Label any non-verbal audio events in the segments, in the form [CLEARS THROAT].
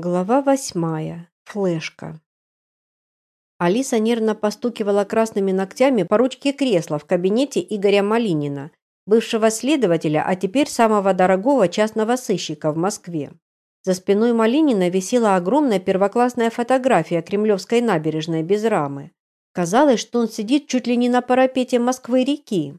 Глава восьмая. Флешка. Алиса нервно постукивала красными ногтями по ручке кресла в кабинете Игоря Малинина, бывшего следователя, а теперь самого дорогого частного сыщика в Москве. За спиной Малинина висела огромная первоклассная фотография Кремлевской набережной без рамы. Казалось, что он сидит чуть ли не на парапете Москвы-реки.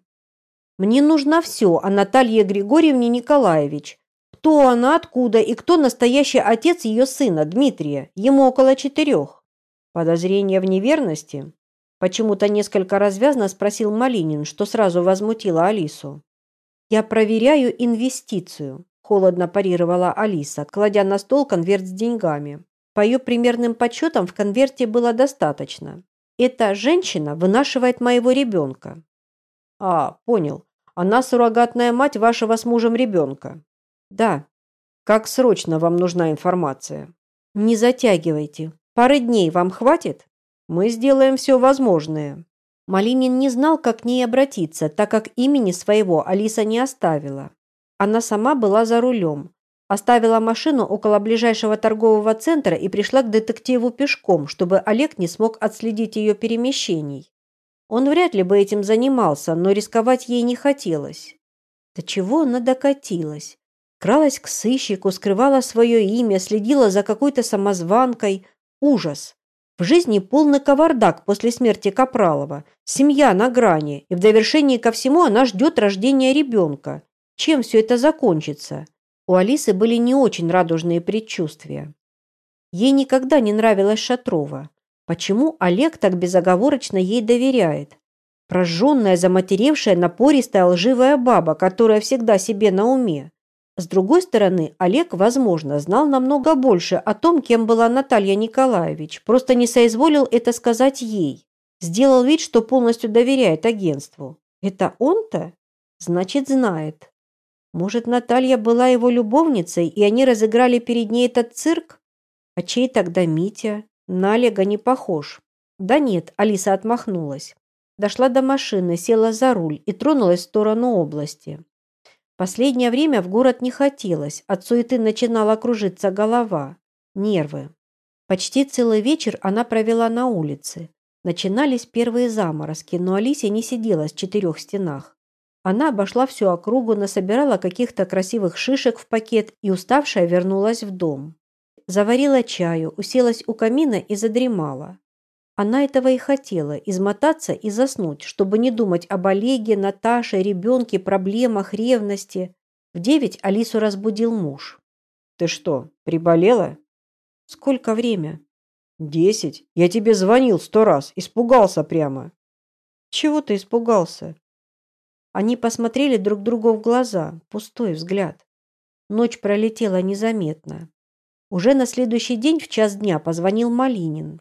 «Мне нужно все о Наталье Григорьевне Николаевич», кто она, откуда и кто настоящий отец ее сына, Дмитрия? Ему около четырех. Подозрение в неверности? Почему-то несколько развязно спросил Малинин, что сразу возмутило Алису. «Я проверяю инвестицию», – холодно парировала Алиса, кладя на стол конверт с деньгами. По ее примерным подсчетам в конверте было достаточно. «Эта женщина вынашивает моего ребенка». «А, понял. Она суррогатная мать вашего с мужем ребенка». Да. Как срочно вам нужна информация? Не затягивайте. Пары дней вам хватит? Мы сделаем все возможное. Малинин не знал, как к ней обратиться, так как имени своего Алиса не оставила. Она сама была за рулем. Оставила машину около ближайшего торгового центра и пришла к детективу пешком, чтобы Олег не смог отследить ее перемещений. Он вряд ли бы этим занимался, но рисковать ей не хотелось. До чего она докатилась? Кралась к сыщику, скрывала свое имя, следила за какой-то самозванкой. Ужас! В жизни полный кавардак после смерти Капралова. Семья на грани, и в довершении ко всему она ждет рождения ребенка. Чем все это закончится? У Алисы были не очень радужные предчувствия. Ей никогда не нравилась Шатрова. Почему Олег так безоговорочно ей доверяет? Прожженная, заматеревшая, напористая, лживая баба, которая всегда себе на уме. С другой стороны, Олег, возможно, знал намного больше о том, кем была Наталья Николаевич, просто не соизволил это сказать ей. Сделал вид, что полностью доверяет агентству. Это он-то? Значит, знает. Может, Наталья была его любовницей, и они разыграли перед ней этот цирк? А чей тогда Митя? На Олега не похож. Да нет, Алиса отмахнулась. Дошла до машины, села за руль и тронулась в сторону области. Последнее время в город не хотелось, от суеты начинала кружиться голова, нервы. Почти целый вечер она провела на улице. Начинались первые заморозки, но Алисия не сидела в четырех стенах. Она обошла всю округу, насобирала каких-то красивых шишек в пакет и, уставшая, вернулась в дом. Заварила чаю, уселась у камина и задремала. Она этого и хотела – измотаться и заснуть, чтобы не думать об Олеге, Наташе, ребенке, проблемах, ревности. В девять Алису разбудил муж. «Ты что, приболела?» «Сколько время?» «Десять. Я тебе звонил сто раз. Испугался прямо». «Чего ты испугался?» Они посмотрели друг другу в глаза. Пустой взгляд. Ночь пролетела незаметно. Уже на следующий день в час дня позвонил Малинин.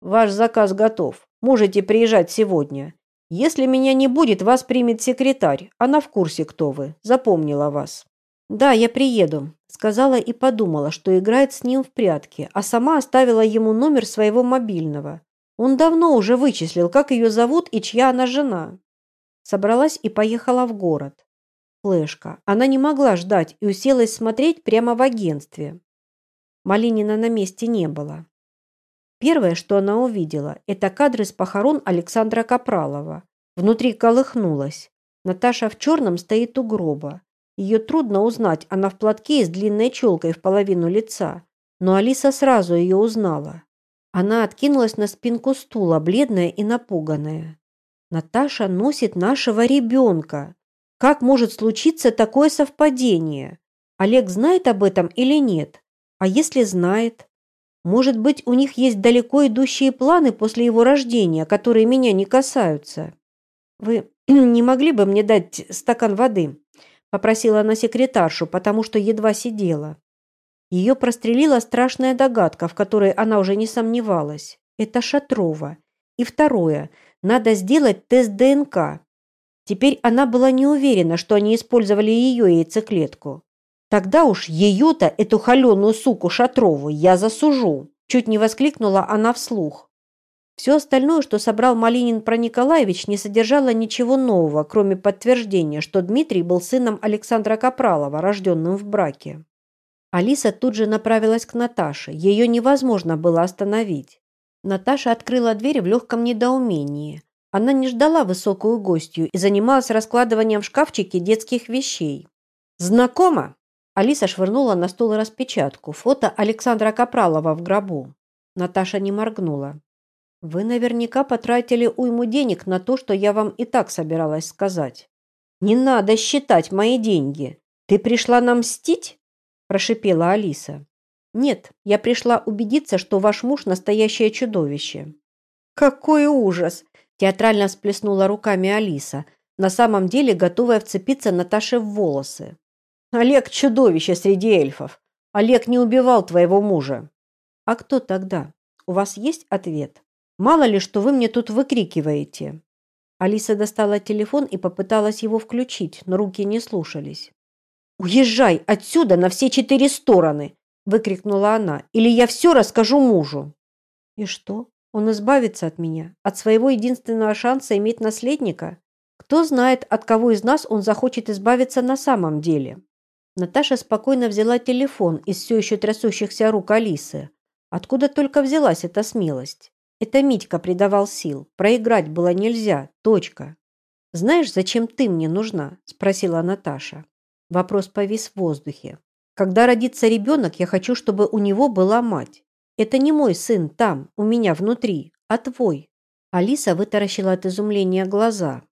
Ваш заказ готов. Можете приезжать сегодня. Если меня не будет, вас примет секретарь. Она в курсе, кто вы. Запомнила вас. Да, я приеду, сказала и подумала, что играет с ним в прятки, а сама оставила ему номер своего мобильного. Он давно уже вычислил, как ее зовут и чья она жена. Собралась и поехала в город. Флешка. Она не могла ждать и уселась смотреть прямо в агентстве. Малинина на месте не было. Первое, что она увидела, это кадры с похорон Александра Капралова. Внутри колыхнулась. Наташа в черном стоит у гроба. Ее трудно узнать, она в платке и с длинной челкой в половину лица. Но Алиса сразу ее узнала. Она откинулась на спинку стула, бледная и напуганная. «Наташа носит нашего ребенка. Как может случиться такое совпадение? Олег знает об этом или нет? А если знает? Может быть, у них есть далеко идущие планы после его рождения, которые меня не касаются. Вы [CLEARS THROAT] не могли бы мне дать стакан воды? Попросила она секретаршу, потому что едва сидела. Ее прострелила страшная догадка, в которой она уже не сомневалась. Это Шатрова. И второе. Надо сделать тест ДНК. Теперь она была не уверена, что они использовали ее яйцеклетку. Тогда уж ее-то, эту холеную суку Шатрову, я засужу!» Чуть не воскликнула она вслух. Все остальное, что собрал Малинин про Николаевич, не содержало ничего нового, кроме подтверждения, что Дмитрий был сыном Александра Капралова, рожденным в браке. Алиса тут же направилась к Наташе. Ее невозможно было остановить. Наташа открыла дверь в легком недоумении. Она не ждала высокую гостью и занималась раскладыванием в шкафчике детских вещей. «Знакомо?» Алиса швырнула на стол распечатку. Фото Александра Капралова в гробу. Наташа не моргнула. «Вы наверняка потратили уйму денег на то, что я вам и так собиралась сказать». «Не надо считать мои деньги. Ты пришла нам мстить?» прошипела Алиса. «Нет, я пришла убедиться, что ваш муж – настоящее чудовище». «Какой ужас!» Театрально всплеснула руками Алиса, на самом деле готовая вцепиться Наташе в волосы. «Олег – чудовище среди эльфов. Олег не убивал твоего мужа». «А кто тогда? У вас есть ответ? Мало ли, что вы мне тут выкрикиваете». Алиса достала телефон и попыталась его включить, но руки не слушались. «Уезжай отсюда на все четыре стороны!» – выкрикнула она. «Или я все расскажу мужу!» «И что? Он избавится от меня, от своего единственного шанса иметь наследника. Кто знает, от кого из нас он захочет избавиться на самом деле. Наташа спокойно взяла телефон из все еще трясущихся рук Алисы. Откуда только взялась эта смелость? Это Митька придавал сил. Проиграть было нельзя. Точка. «Знаешь, зачем ты мне нужна?» – спросила Наташа. Вопрос повис в воздухе. «Когда родится ребенок, я хочу, чтобы у него была мать. Это не мой сын там, у меня внутри, а твой. Алиса вытаращила от изумления глаза.